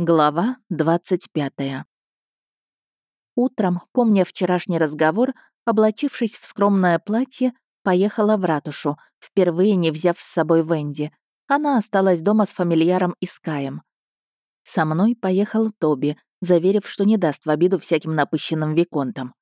Глава 25. Утром, помня вчерашний разговор, облачившись в скромное платье, поехала в ратушу, впервые не взяв с собой Венди. Она осталась дома с фамильяром и Скаем. Со мной поехал Тоби, заверив, что не даст в обиду всяким напыщенным виконтам.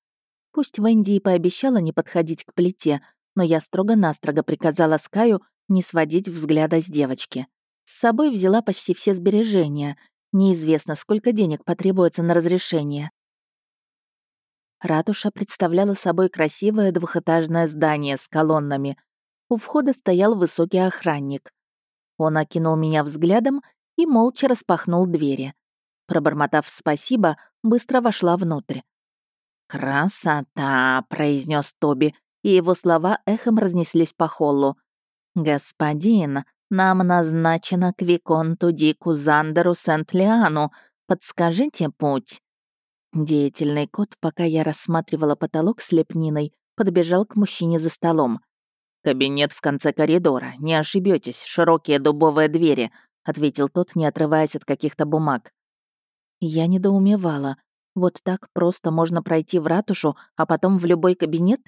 Пусть Венди и пообещала не подходить к плите, но я строго-настрого приказала Скаю не сводить взгляда с девочки. С собой взяла почти все сбережения, Неизвестно, сколько денег потребуется на разрешение. Ратуша представляла собой красивое двухэтажное здание с колоннами. У входа стоял высокий охранник. Он окинул меня взглядом и молча распахнул двери. Пробормотав спасибо, быстро вошла внутрь. «Красота!» — произнес Тоби, и его слова эхом разнеслись по холлу. «Господин, нам назначено к Виконту Дику Зандеру Сент-Лиану. Подскажите путь». Деятельный кот, пока я рассматривала потолок с лепниной, подбежал к мужчине за столом. «Кабинет в конце коридора. Не ошибетесь, широкие дубовые двери», — ответил тот, не отрываясь от каких-то бумаг. Я недоумевала. Вот так просто можно пройти в ратушу, а потом в любой кабинет?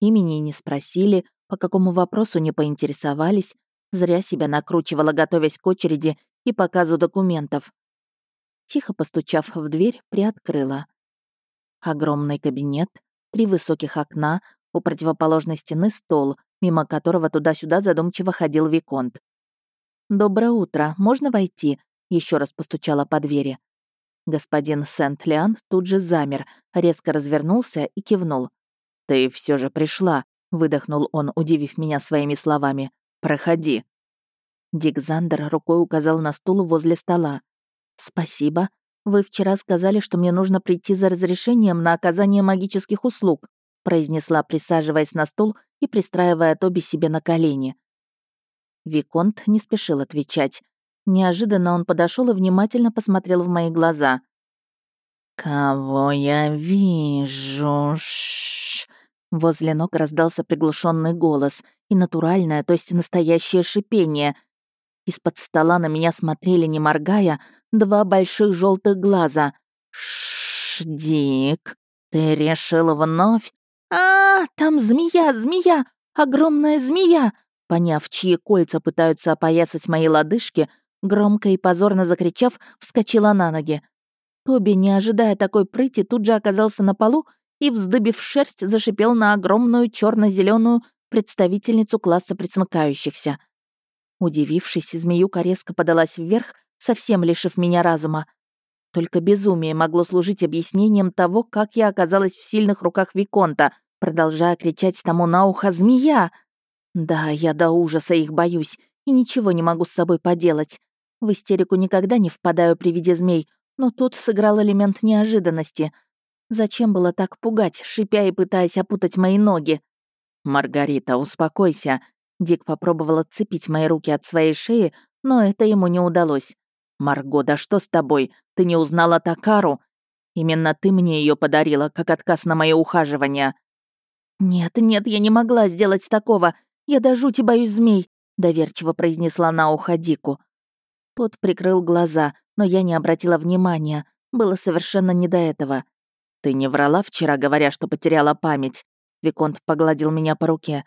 Имени не спросили, по какому вопросу не поинтересовались, Зря себя накручивала, готовясь к очереди и показу документов. Тихо постучав в дверь, приоткрыла. Огромный кабинет, три высоких окна, у противоположной стены стол, мимо которого туда-сюда задумчиво ходил Виконт. «Доброе утро, можно войти?» еще раз постучала по двери. Господин Сент-Лиан тут же замер, резко развернулся и кивнул. «Ты все же пришла», — выдохнул он, удивив меня своими словами. «Проходи». Дик Зандер рукой указал на стул возле стола. «Спасибо. Вы вчера сказали, что мне нужно прийти за разрешением на оказание магических услуг», произнесла, присаживаясь на стул и пристраивая Тоби себе на колени. Виконт не спешил отвечать. Неожиданно он подошел и внимательно посмотрел в мои глаза. «Кого я вижу?» Возле ног раздался приглушенный голос и натуральное, то есть настоящее шипение. Из-под стола на меня смотрели, не моргая, два больших желтых глаза. Шш, Дик, ты решил вновь? А, там змея, змея, огромная змея! Поняв, чьи кольца пытаются опоясать мои лодыжки, громко и позорно закричав, вскочила на ноги. Тоби, не ожидая такой прыти, тут же оказался на полу и, вздыбив шерсть, зашипел на огромную черно зеленую представительницу класса присмыкающихся. Удивившись, змеюка резко подалась вверх, совсем лишив меня разума. Только безумие могло служить объяснением того, как я оказалась в сильных руках Виконта, продолжая кричать тому на ухо «Змея!». Да, я до ужаса их боюсь и ничего не могу с собой поделать. В истерику никогда не впадаю при виде змей, но тут сыграл элемент неожиданности — Зачем было так пугать, шипя и пытаясь опутать мои ноги? «Маргарита, успокойся». Дик попробовал отцепить мои руки от своей шеи, но это ему не удалось. «Марго, да что с тобой? Ты не узнала Такару? Именно ты мне ее подарила, как отказ на мое ухаживание». «Нет, нет, я не могла сделать такого. Я до жути боюсь змей», — доверчиво произнесла на ухо Дику. Тот прикрыл глаза, но я не обратила внимания. Было совершенно не до этого. «Ты не врала вчера, говоря, что потеряла память?» Виконт погладил меня по руке.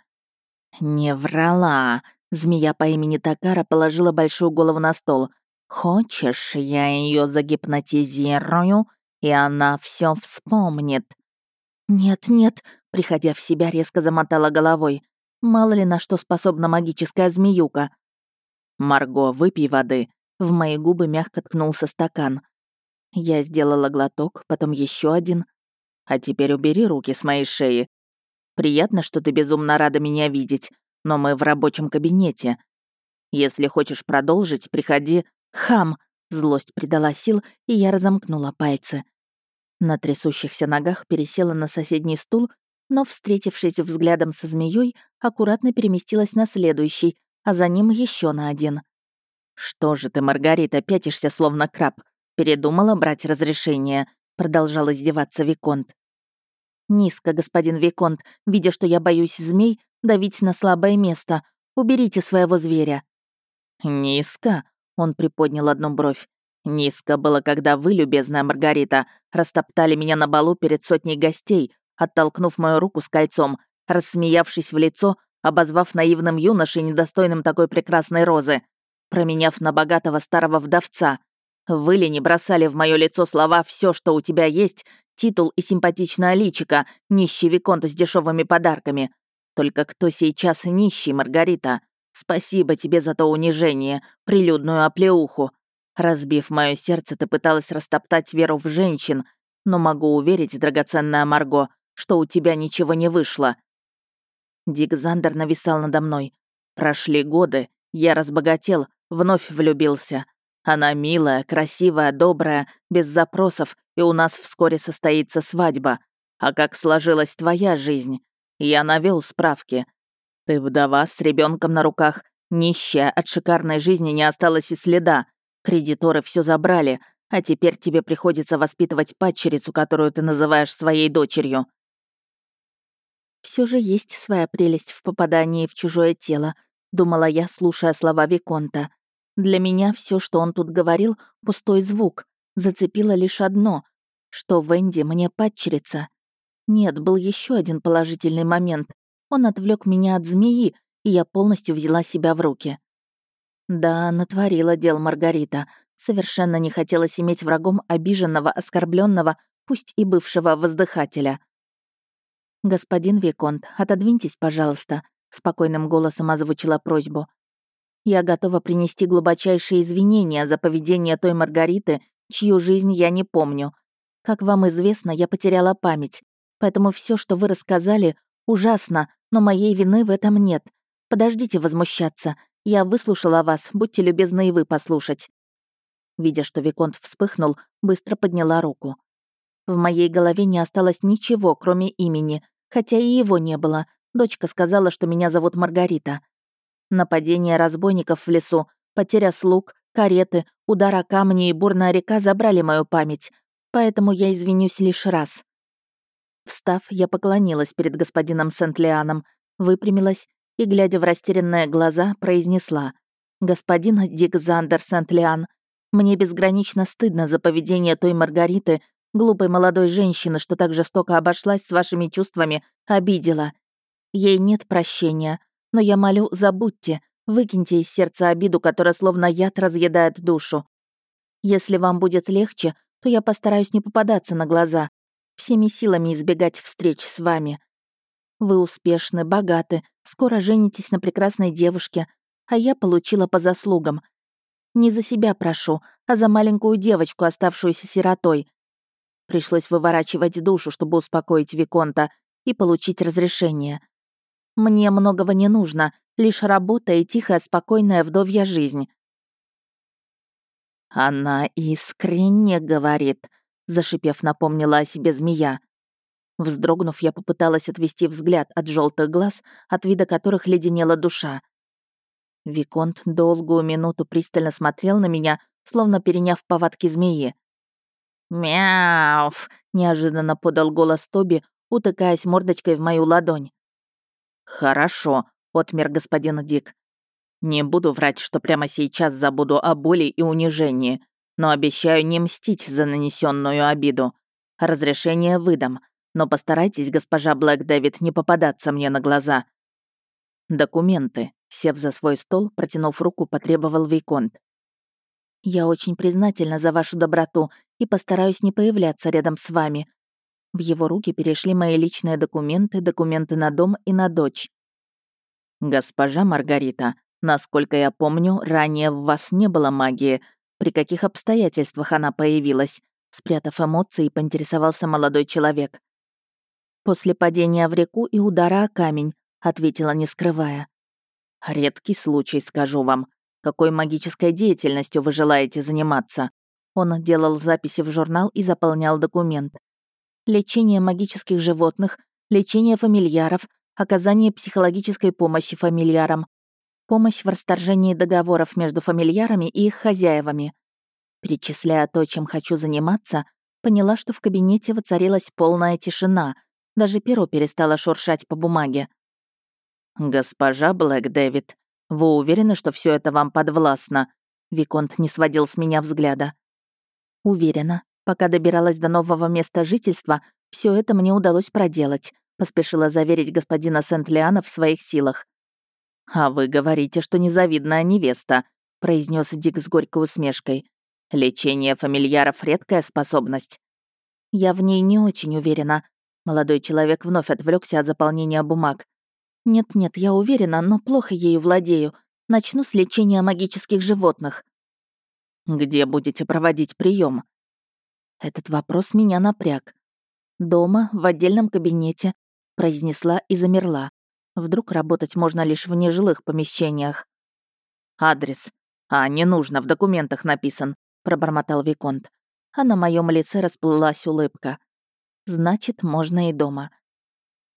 «Не врала!» Змея по имени Такара положила большую голову на стол. «Хочешь, я ее загипнотизирую, и она все вспомнит?» «Нет, нет», — приходя в себя, резко замотала головой. «Мало ли на что способна магическая змеюка». «Марго, выпей воды». В мои губы мягко ткнулся стакан. Я сделала глоток, потом еще один. А теперь убери руки с моей шеи. Приятно, что ты безумно рада меня видеть, но мы в рабочем кабинете. Если хочешь продолжить, приходи. Хам! Злость придала сил, и я разомкнула пальцы. На трясущихся ногах пересела на соседний стул, но, встретившись взглядом со змеей, аккуратно переместилась на следующий, а за ним еще на один. «Что же ты, Маргарита, пятишься, словно краб? Передумала брать разрешение, продолжал издеваться Виконт. Низко, господин Виконт, видя, что я боюсь змей, давить на слабое место. Уберите своего зверя. Низко? Он приподнял одну бровь. Низко было, когда вы, любезная Маргарита, растоптали меня на балу перед сотней гостей, оттолкнув мою руку с кольцом, рассмеявшись в лицо, обозвав наивным юношей, недостойным такой прекрасной розы, променяв на богатого старого вдовца. Вы ли не бросали в мое лицо слова все, что у тебя есть, титул и симпатичная личика, нищий виконт с дешевыми подарками? Только кто сейчас нищий, Маргарита? Спасибо тебе за то унижение, прилюдную оплеуху. Разбив мое сердце, ты пыталась растоптать веру в женщин, но могу уверить, драгоценная Марго, что у тебя ничего не вышло. Дик Зандер нависал надо мной. Прошли годы, я разбогател, вновь влюбился. Она милая, красивая, добрая, без запросов, и у нас вскоре состоится свадьба. А как сложилась твоя жизнь? Я навел справки. Ты вдова с ребенком на руках, нищая, от шикарной жизни не осталось и следа. Кредиторы все забрали, а теперь тебе приходится воспитывать падчерицу, которую ты называешь своей дочерью. Все же есть своя прелесть в попадании в чужое тело, думала я, слушая слова Виконта. Для меня все, что он тут говорил, пустой звук. Зацепило лишь одно, что Венди мне падчерица. Нет, был еще один положительный момент. Он отвлек меня от змеи, и я полностью взяла себя в руки. Да, натворила дел Маргарита. Совершенно не хотелось иметь врагом обиженного, оскорбленного, пусть и бывшего воздыхателя. «Господин Виконт, отодвиньтесь, пожалуйста», — спокойным голосом озвучила просьбу. «Я готова принести глубочайшие извинения за поведение той Маргариты, чью жизнь я не помню. Как вам известно, я потеряла память, поэтому все, что вы рассказали, ужасно, но моей вины в этом нет. Подождите возмущаться. Я выслушала вас, будьте любезны и вы послушать». Видя, что Виконт вспыхнул, быстро подняла руку. В моей голове не осталось ничего, кроме имени, хотя и его не было. Дочка сказала, что меня зовут Маргарита. Нападение разбойников в лесу, потеря слуг, кареты, удар о камни и бурная река забрали мою память, поэтому я извинюсь лишь раз. Встав, я поклонилась перед господином Сент-Лианом, выпрямилась и, глядя в растерянные глаза, произнесла «Господин Дик Зандер Сент-Лиан, мне безгранично стыдно за поведение той Маргариты, глупой молодой женщины, что так жестоко обошлась с вашими чувствами, обидела. Ей нет прощения, но я молю, забудьте, выкиньте из сердца обиду, которая словно яд разъедает душу. Если вам будет легче, то я постараюсь не попадаться на глаза, всеми силами избегать встреч с вами. Вы успешны, богаты, скоро женитесь на прекрасной девушке, а я получила по заслугам. Не за себя прошу, а за маленькую девочку, оставшуюся сиротой. Пришлось выворачивать душу, чтобы успокоить Виконта и получить разрешение. Мне многого не нужно, лишь работа и тихая, спокойная вдовья жизнь. «Она искренне говорит», — зашипев, напомнила о себе змея. Вздрогнув, я попыталась отвести взгляд от желтых глаз, от вида которых леденела душа. Виконт долгую минуту пристально смотрел на меня, словно переняв повадки змеи. «Мяуф!» — неожиданно подал голос Тоби, утыкаясь мордочкой в мою ладонь. «Хорошо», — отмер господин Дик. «Не буду врать, что прямо сейчас забуду о боли и унижении, но обещаю не мстить за нанесенную обиду. Разрешение выдам, но постарайтесь, госпожа Блэк Дэвид, не попадаться мне на глаза. Документы. Сев за свой стол, протянув руку, потребовал Виконт. «Я очень признательна за вашу доброту и постараюсь не появляться рядом с вами». В его руки перешли мои личные документы, документы на дом и на дочь. «Госпожа Маргарита, насколько я помню, ранее в вас не было магии. При каких обстоятельствах она появилась?» Спрятав эмоции, поинтересовался молодой человек. «После падения в реку и удара о камень», — ответила, не скрывая. «Редкий случай, скажу вам. Какой магической деятельностью вы желаете заниматься?» Он делал записи в журнал и заполнял документ. «Лечение магических животных, лечение фамильяров, оказание психологической помощи фамильярам, помощь в расторжении договоров между фамильярами и их хозяевами». Перечисляя то, чем хочу заниматься, поняла, что в кабинете воцарилась полная тишина — даже перо перестало шуршать по бумаге. «Госпожа Блэк Дэвид, вы уверены, что все это вам подвластно?» Виконт не сводил с меня взгляда. Уверена, пока добиралась до нового места жительства, все это мне удалось проделать, поспешила заверить господина Сент-Лиана в своих силах. «А вы говорите, что незавидная невеста», произнес Дик с горькой усмешкой. «Лечение фамильяров — редкая способность». «Я в ней не очень уверена». Молодой человек вновь отвлекся от заполнения бумаг. «Нет-нет, я уверена, но плохо ею владею. Начну с лечения магических животных». «Где будете проводить прием? Этот вопрос меня напряг. «Дома, в отдельном кабинете», — произнесла и замерла. Вдруг работать можно лишь в нежилых помещениях. «Адрес. А, не нужно, в документах написан», — пробормотал Виконт. А на моем лице расплылась улыбка. «Значит, можно и дома».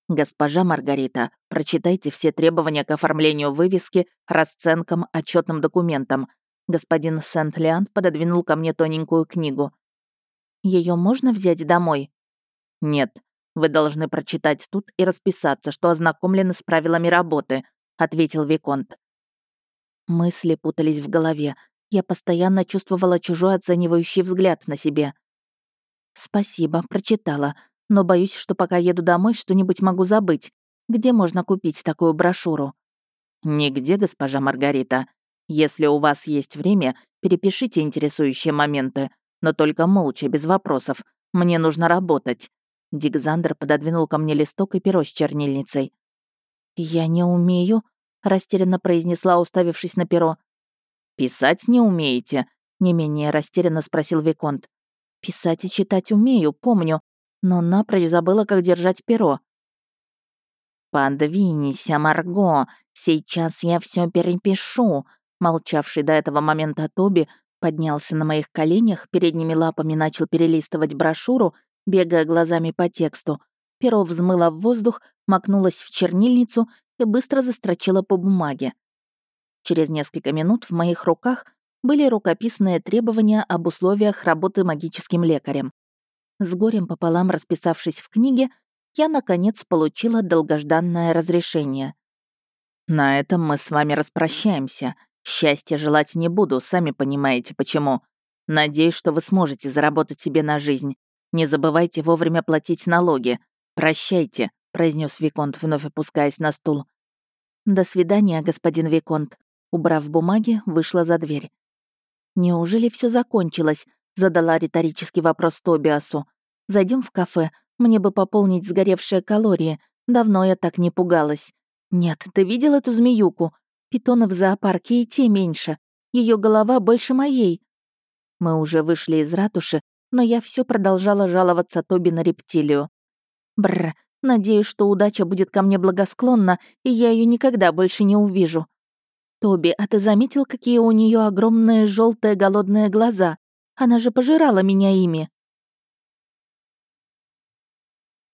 «Госпожа Маргарита, прочитайте все требования к оформлению вывески, расценкам, отчетным документам». Господин Сент-Лиан пододвинул ко мне тоненькую книгу. Ее можно взять домой?» «Нет, вы должны прочитать тут и расписаться, что ознакомлены с правилами работы», — ответил Виконт. Мысли путались в голове. Я постоянно чувствовала чужой оценивающий взгляд на себе. «Спасибо, прочитала. Но боюсь, что пока еду домой, что-нибудь могу забыть. Где можно купить такую брошюру?» «Нигде, госпожа Маргарита. Если у вас есть время, перепишите интересующие моменты но только молча, без вопросов. Мне нужно работать». Дик Зандер пододвинул ко мне листок и перо с чернильницей. «Я не умею», — растерянно произнесла, уставившись на перо. «Писать не умеете?» — не менее растерянно спросил Виконт. «Писать и читать умею, помню, но напрочь забыла, как держать перо». «Подвинься, Марго, сейчас я все перепишу», молчавший до этого момента Тоби Поднялся на моих коленях, передними лапами начал перелистывать брошюру, бегая глазами по тексту. Перо взмыло в воздух, макнулось в чернильницу и быстро застрочило по бумаге. Через несколько минут в моих руках были рукописные требования об условиях работы магическим лекарем. С горем пополам расписавшись в книге, я, наконец, получила долгожданное разрешение. «На этом мы с вами распрощаемся. Счастья желать не буду, сами понимаете почему. Надеюсь, что вы сможете заработать себе на жизнь. Не забывайте вовремя платить налоги. Прощайте», — произнес Виконт, вновь опускаясь на стул. «До свидания, господин Виконт». Убрав бумаги, вышла за дверь. «Неужели все закончилось?» — задала риторический вопрос Тобиасу. Зайдем в кафе. Мне бы пополнить сгоревшие калории. Давно я так не пугалась. Нет, ты видел эту змеюку? Питонов в зоопарке и те меньше. Ее голова больше моей. Мы уже вышли из ратуши, но я все продолжала жаловаться Тоби на рептилию. Бр, надеюсь, что удача будет ко мне благосклонна, и я ее никогда больше не увижу. Тоби, а ты заметил, какие у нее огромные желтые голодные глаза? Она же пожирала меня ими.